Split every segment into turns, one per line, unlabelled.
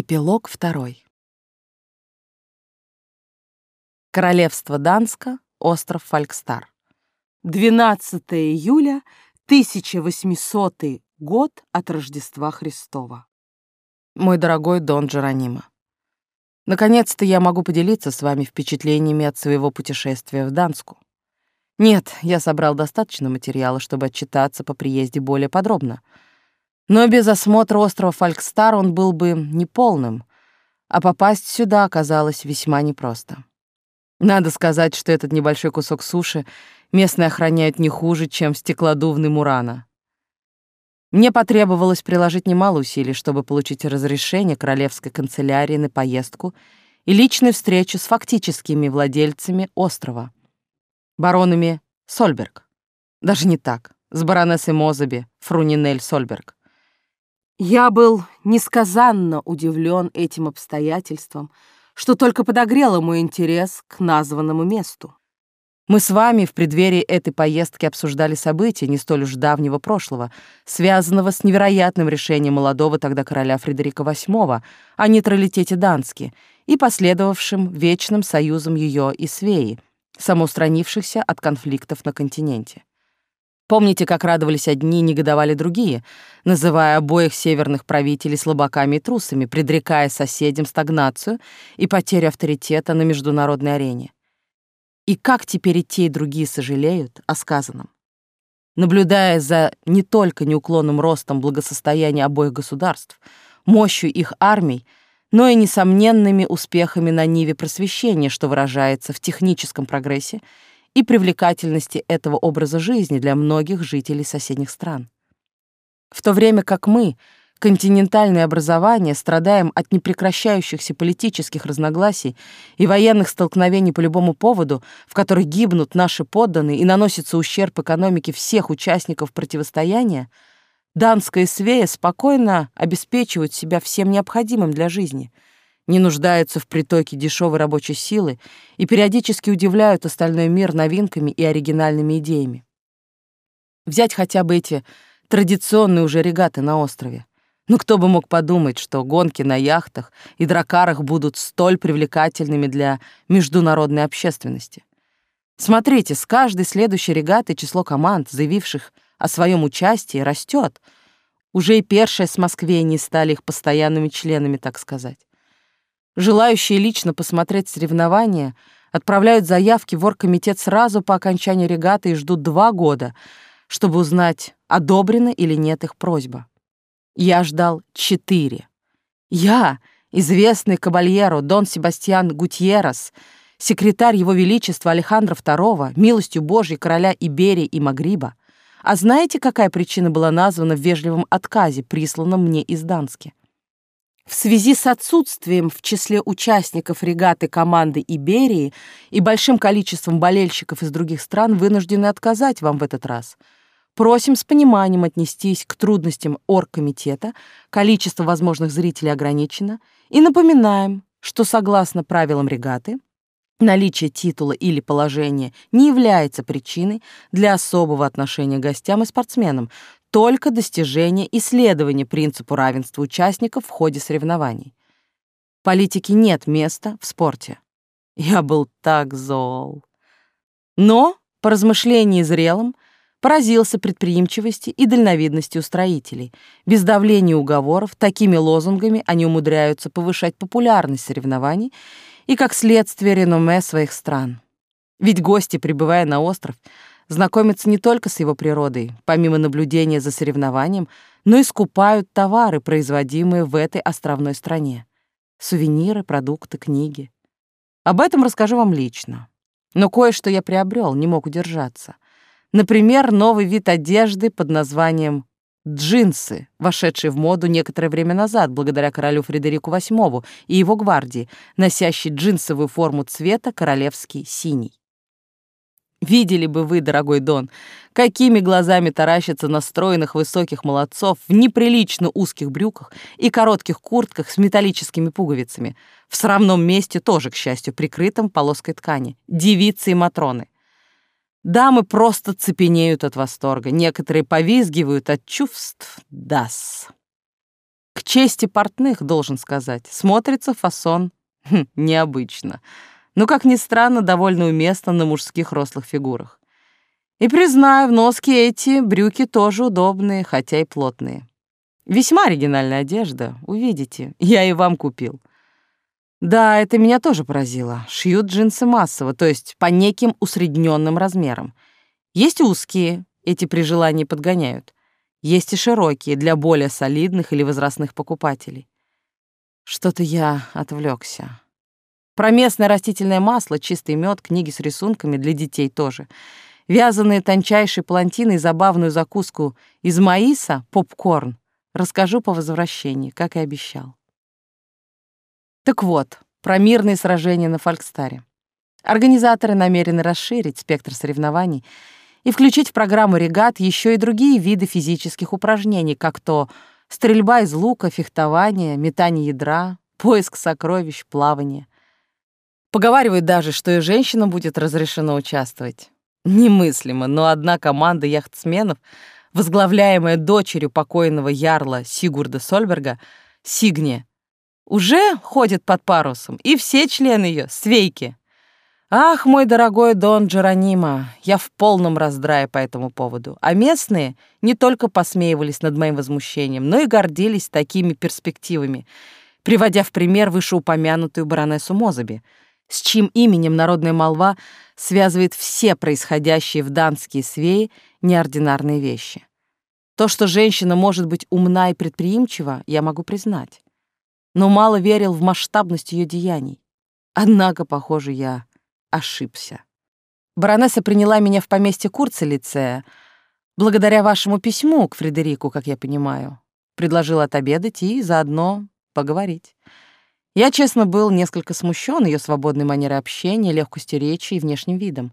Эпилог второй. Королевство Данска, остров Фалькстар. 12 июля 1800 год от Рождества Христова. Мой дорогой Дон Джеронимо, наконец-то я могу поделиться с вами впечатлениями от своего путешествия в Данску. Нет, я собрал достаточно материала, чтобы отчитаться по приезде более подробно. Но без осмотра острова Фалькстар он был бы неполным, а попасть сюда оказалось весьма непросто. Надо сказать, что этот небольшой кусок суши местные охраняют не хуже, чем стеклодувный Мурана. Мне потребовалось приложить немало усилий, чтобы получить разрешение королевской канцелярии на поездку и личную встречу с фактическими владельцами острова — баронами Сольберг. Даже не так, с баронессой Мозаби, Фрунинель Сольберг. Я был несказанно удивлен этим обстоятельством, что только подогрело мой интерес к названному месту. Мы с вами в преддверии этой поездки обсуждали события не столь уж давнего прошлого, связанного с невероятным решением молодого тогда короля Фредерика VIII о нейтралитете Дански и последовавшим вечным союзом ее и Свеи — самоустранившихся от конфликтов на континенте. Помните, как радовались одни, негодовали другие, называя обоих северных правителей слабаками и трусами, предрекая соседям стагнацию и потерю авторитета на международной арене? И как теперь и те, и другие сожалеют о сказанном? Наблюдая за не только неуклонным ростом благосостояния обоих государств, мощью их армий, но и несомненными успехами на ниве просвещения, что выражается в техническом прогрессе и привлекательности этого образа жизни для многих жителей соседних стран. В то время как мы, континентальное образование, страдаем от непрекращающихся политических разногласий и военных столкновений по любому поводу, в которых гибнут наши подданные и наносится ущерб экономике всех участников противостояния — Данская свея спокойно обеспечивают себя всем необходимым для жизни, не нуждаются в притоке дешевой рабочей силы и периодически удивляют остальной мир новинками и оригинальными идеями. Взять хотя бы эти традиционные уже регаты на острове. Ну кто бы мог подумать, что гонки на яхтах и дракарах будут столь привлекательными для международной общественности. Смотрите, с каждой следующей регаты число команд, заявивших о своем участии растет. Уже и першие с Москве не стали их постоянными членами, так сказать. Желающие лично посмотреть соревнования отправляют заявки в оргкомитет сразу по окончании регаты и ждут два года, чтобы узнать, одобрена или нет их просьба. Я ждал четыре. Я, известный кабальеро Дон Себастьян Гутьеррес, секретарь Его Величества Алехандра II, милостью Божьей короля Иберии и Магриба, а знаете, какая причина была названа в вежливом отказе, присланном мне из Дански? В связи с отсутствием в числе участников регаты команды Иберии и большим количеством болельщиков из других стран вынуждены отказать вам в этот раз. Просим с пониманием отнестись к трудностям оргкомитета, количество возможных зрителей ограничено, и напоминаем, что согласно правилам регаты, Наличие титула или положения не является причиной для особого отношения к гостям и спортсменам, только достижение и следование принципу равенства участников в ходе соревнований. Политики нет места в спорте. Я был так зол. Но, по размышлении зрелым, поразился предприимчивости и дальновидности устроителей. Без давления уговоров, такими лозунгами они умудряются повышать популярность соревнований и, как следствие, реноме своих стран. Ведь гости, прибывая на остров, знакомятся не только с его природой, помимо наблюдения за соревнованием, но и скупают товары, производимые в этой островной стране. Сувениры, продукты, книги. Об этом расскажу вам лично. Но кое-что я приобрел, не мог удержаться. Например, новый вид одежды под названием джинсы, вошедшие в моду некоторое время назад благодаря королю Фредерику VIII и его гвардии, носящий джинсовую форму цвета королевский синий. Видели бы вы, дорогой Дон, какими глазами таращатся на стройных высоких молодцов в неприлично узких брюках и коротких куртках с металлическими пуговицами, в срамном месте тоже, к счастью, прикрытом полоской ткани, девицы и матроны — Дамы просто цепенеют от восторга, некоторые повизгивают от чувств «дас». К чести портных, должен сказать, смотрится фасон хм, необычно. Но, как ни странно, довольно уместно на мужских рослых фигурах. И, признаю, в носке эти брюки тоже удобные, хотя и плотные. Весьма оригинальная одежда, увидите. Я и вам купил. Да, это меня тоже поразило. Шьют джинсы массово, то есть по неким усредненным размерам. Есть узкие, эти при желании подгоняют. Есть и широкие, для более солидных или возрастных покупателей. Что-то я отвлекся. Про местное растительное масло, чистый мед, книги с рисунками для детей тоже — вязаные тончайшие палантины и забавную закуску из маиса, попкорн, расскажу по возвращении, как и обещал. Так вот, про мирные сражения на Фолькстаре. Организаторы намерены расширить спектр соревнований и включить в программу регат еще и другие виды физических упражнений, как то стрельба из лука, фехтование, метание ядра, поиск сокровищ, плавание. Поговаривают даже, что и женщинам будет разрешено участвовать. Немыслимо, но одна команда яхтсменов, возглавляемая дочерью покойного ярла Сигурда Сольберга, Сигне, уже ходит под парусом, и все члены ее свейки. Ах, мой дорогой Дон Джеронимо, я в полном раздрае по этому поводу. А местные не только посмеивались над моим возмущением, но и гордились такими перспективами, приводя в пример вышеупомянутую баронессу Мозаби — с чьим именем народная молва связывает все происходящие в данские свеи неординарные вещи. То, что женщина может быть умна и предприимчива, я могу признать. Но мало верил в масштабность ее деяний. Однако, похоже, я ошибся. Баронесса приняла меня в поместье Курцелицея, благодаря вашему письму к Фредерику, как я понимаю. Предложила отобедать и заодно поговорить. Я, честно, был несколько смущен ее свободной манерой общения, легкостью речи и внешним видом.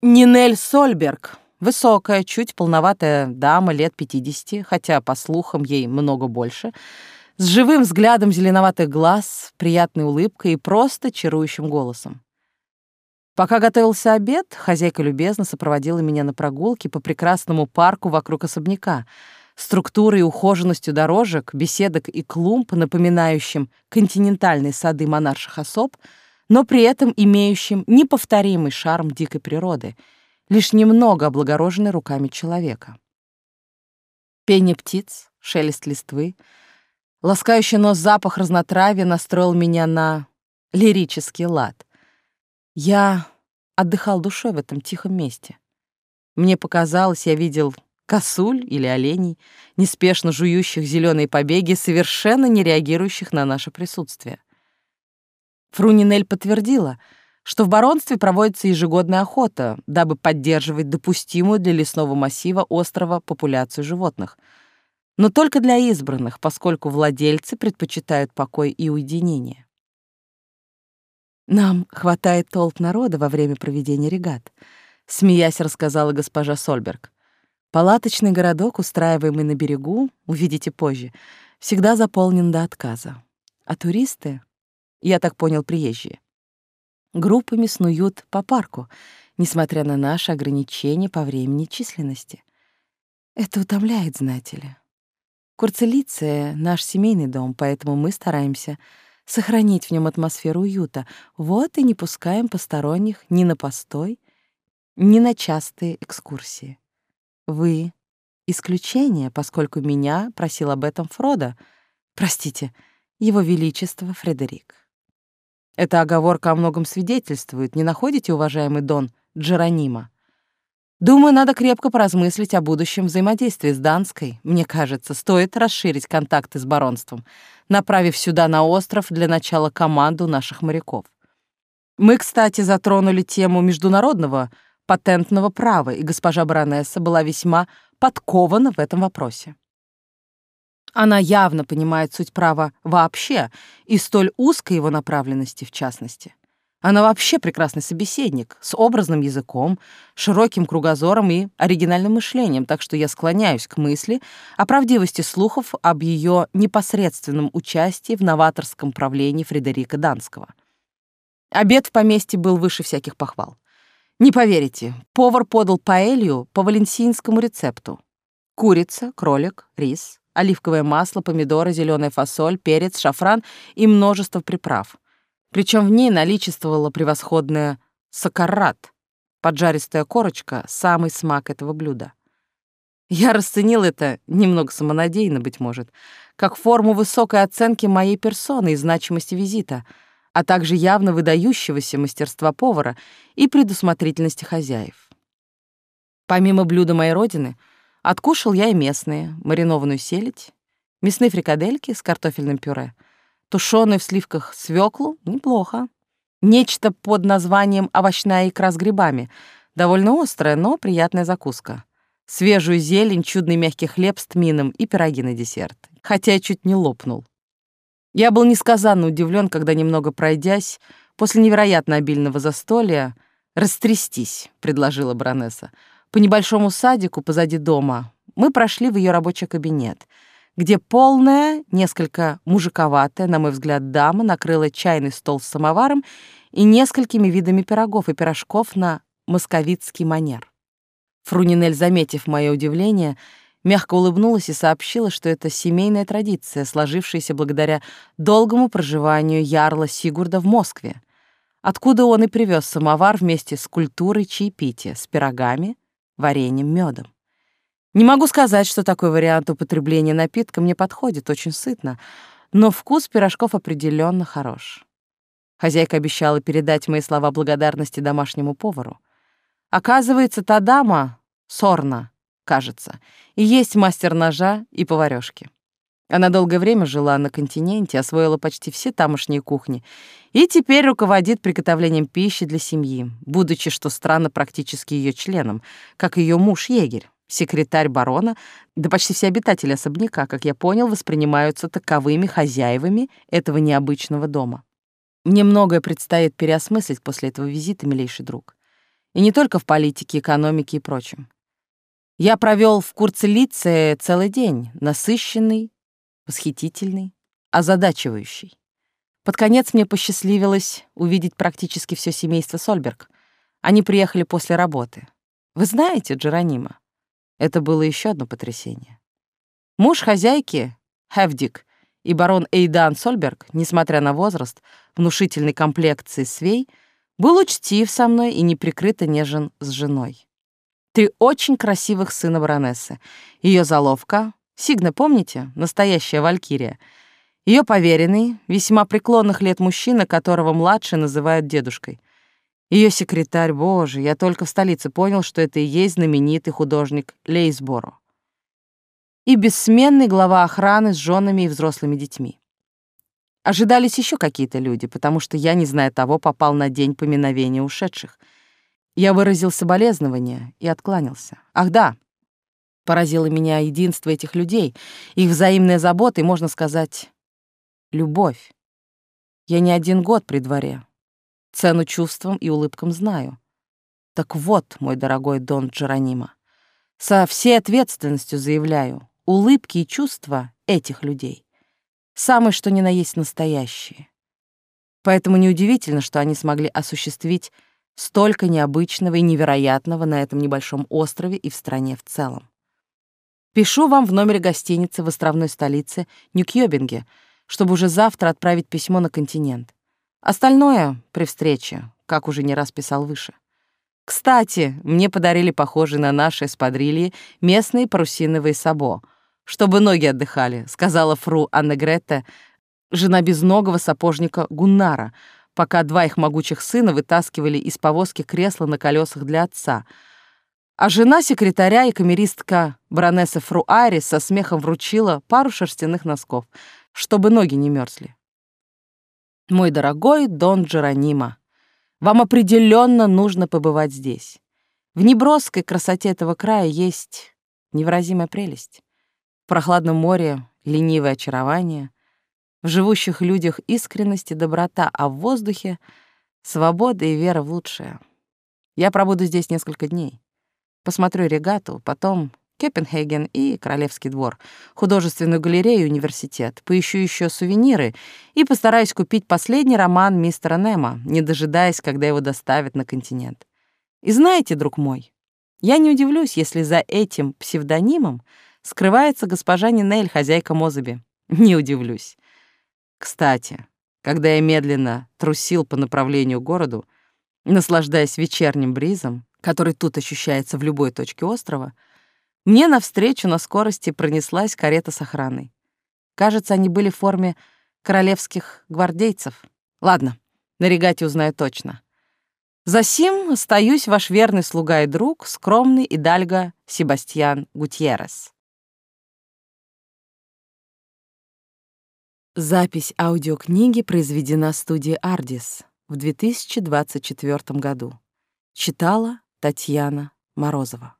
Нинель Сольберг, высокая, чуть полноватая дама лет 50, хотя, по слухам, ей много больше, с живым взглядом зеленоватых глаз, приятной улыбкой и просто чарующим голосом. Пока готовился обед, хозяйка любезно сопроводила меня на прогулке по прекрасному парку вокруг особняка — структурой и ухоженностью дорожек, беседок и клумб, напоминающим континентальные сады монарших особ, но при этом имеющим неповторимый шарм дикой природы, лишь немного облагороженный руками человека. Пение птиц, шелест листвы, ласкающий нос запах разнотравья настроил меня на лирический лад. Я отдыхал душой в этом тихом месте. Мне показалось, я видел косуль или оленей, неспешно жующих зеленые побеги, совершенно не реагирующих на наше присутствие. Фрунинель подтвердила, что в баронстве проводится ежегодная охота, дабы поддерживать допустимую для лесного массива острова популяцию животных, но только для избранных, поскольку владельцы предпочитают покой и уединение. «Нам хватает толп народа во время проведения регат», — смеясь рассказала госпожа Сольберг. Палаточный городок, устраиваемый на берегу, увидите позже, всегда заполнен до отказа. А туристы, я так понял, приезжие, группами снуют по парку, несмотря на наши ограничения по времени численности. Это утомляет, знаете ли. Курцелиция — наш семейный дом, поэтому мы стараемся сохранить в нем атмосферу уюта, вот и не пускаем посторонних ни на постой, ни на частые экскурсии. Вы — исключение, поскольку меня просил об этом Фродо. Простите, его величество Фредерик. Эта оговорка о многом свидетельствует, не находите, уважаемый Дон Джеронима? Думаю, надо крепко поразмыслить о будущем взаимодействии с Данской. Мне кажется, стоит расширить контакты с баронством, направив сюда на остров для начала команду наших моряков. Мы, кстати, затронули тему международного патентного права, и госпожа баронесса была весьма подкована в этом вопросе. Она явно понимает суть права вообще и столь узкой его направленности в частности. Она вообще прекрасный собеседник, с образным языком, широким кругозором и оригинальным мышлением, так что я склоняюсь к мысли о правдивости слухов об ее непосредственном участии в новаторском правлении Фредерика Данского. Обед в поместье был выше всяких похвал. Не поверите, повар подал паэлью по валенсийскому рецепту. Курица, кролик, рис, оливковое масло, помидоры, зеленая фасоль, перец, шафран и множество приправ. Причем в ней наличествовала превосходная сакарат, поджаристая корочка, самый смак этого блюда. Я расценил это, немного самонадеянно, быть может, как форму высокой оценки моей персоны и значимости визита, а также явно выдающегося мастерства повара и предусмотрительности хозяев. Помимо блюда моей родины, откушал я и местные, маринованную селедь, мясные фрикадельки с картофельным пюре, тушеную в сливках свеклу — неплохо. Нечто под названием овощная икра с грибами, довольно острая, но приятная закуска — свежую зелень, чудный мягкий хлеб с тмином и пироги на десерт. Хотя я чуть не лопнул. Я был несказанно удивлен, когда, немного пройдясь, после невероятно обильного застолья, «Растрястись», — предложила баронесса. По небольшому садику позади дома мы прошли в ее рабочий кабинет, где полная, несколько мужиковатая, на мой взгляд, дама накрыла чайный стол с самоваром и несколькими видами пирогов и пирожков на московицкий манер. Фрунинель, заметив мое удивление, мягко улыбнулась и сообщила, что это семейная традиция, сложившаяся благодаря долгому проживанию ярла Сигурда в Москве, откуда он и привез самовар вместе с культурой чаепития, с пирогами, вареньем, медом. Не могу сказать, что такой вариант употребления напитка мне подходит, очень сытно, но вкус пирожков определенно хорош. Хозяйка обещала передать мои слова благодарности домашнему повару. Оказывается, та дама, Сорна, кажется, и есть мастер ножа и поварёшки. Она долгое время жила на континенте, освоила почти все тамошние кухни и теперь руководит приготовлением пищи для семьи, будучи, что странно, практически ее членом, как ее муж-егерь, секретарь барона, да почти все обитатели особняка, как я понял, воспринимаются таковыми хозяевами этого необычного дома. Мне многое предстоит переосмыслить после этого визита, милейший друг. И не только в политике, экономике и прочем. Я провел в Курцелице целый день, насыщенный, восхитительный, озадачивающий. Под конец мне посчастливилось увидеть практически все семейство Сольберг. Они приехали после работы. Вы знаете Джеронима? Это было еще одно потрясение. Муж хозяйки, Хевдик, и барон Эйдан Сольберг, несмотря на возраст, внушительной комплекции свей, был учтив со мной и неприкрыто нежен с женой. Три очень красивых сына баронессы. Ее заловка, Сигна, помните? Настоящая валькирия. Ее поверенный, весьма преклонных лет мужчина, которого младший называют дедушкой. Ее секретарь, боже, я только в столице понял, что это и есть знаменитый художник Лейсборо. И бессменный глава охраны с женами и взрослыми детьми. Ожидались еще какие-то люди, потому что я, не зная того, попал на день поминовения ушедших — я выразил соболезнование и откланялся. Ах да, поразило меня единство этих людей, их взаимная забота и, можно сказать, любовь. Я не один год при дворе. Цену чувствам и улыбкам знаю. Так вот, мой дорогой Дон Джеронима, со всей ответственностью заявляю, улыбки и чувства этих людей самые что ни на есть настоящие. Поэтому неудивительно, что они смогли осуществить Столько необычного и невероятного на этом небольшом острове и в стране в целом. Пишу вам в номере гостиницы в островной столице Нью-Кьёбинге, чтобы уже завтра отправить письмо на континент. Остальное — при встрече, как уже не раз писал выше. Кстати, мне подарили похожие на наши эспадрильи местные парусиновые сабо, чтобы ноги отдыхали, сказала фру Анна Гретта, жена безногого сапожника Гуннара — пока два их могучих сына вытаскивали из повозки кресла на колесах для отца. А жена секретаря и камеристка баронесса Фруари со смехом вручила пару шерстяных носков, чтобы ноги не мерзли. «Мой дорогой Дон Джеронима, вам определенно нужно побывать здесь. В неброской красоте этого края есть невыразимая прелесть. В прохладном море — ленивое очарование — в живущих людях искренность и доброта, а в воздухе — свобода и вера в лучшее. Я пробуду здесь несколько дней. Посмотрю регату, потом Копенхаген и Королевский двор, художественную галерею университет, поищу еще сувениры и постараюсь купить последний роман мистера Немо, не дожидаясь, когда его доставят на континент. И знаете, друг мой, я не удивлюсь, если за этим псевдонимом скрывается госпожа Нинель, хозяйка Мозаби. Не удивлюсь. Кстати, когда я медленно трусил по направлению к городу, наслаждаясь вечерним бризом, который тут ощущается в любой точке острова, мне навстречу на скорости пронеслась карета с охраной. Кажется, они были в форме королевских гвардейцев. Ладно, на регате узнаю точно. Засим остаюсь ваш верный слуга и друг, скромный Идальго Себастьян Гутьеррес. Запись аудиокниги произведена студией «Ардис» в 2024 году. Читала Татьяна Морозова.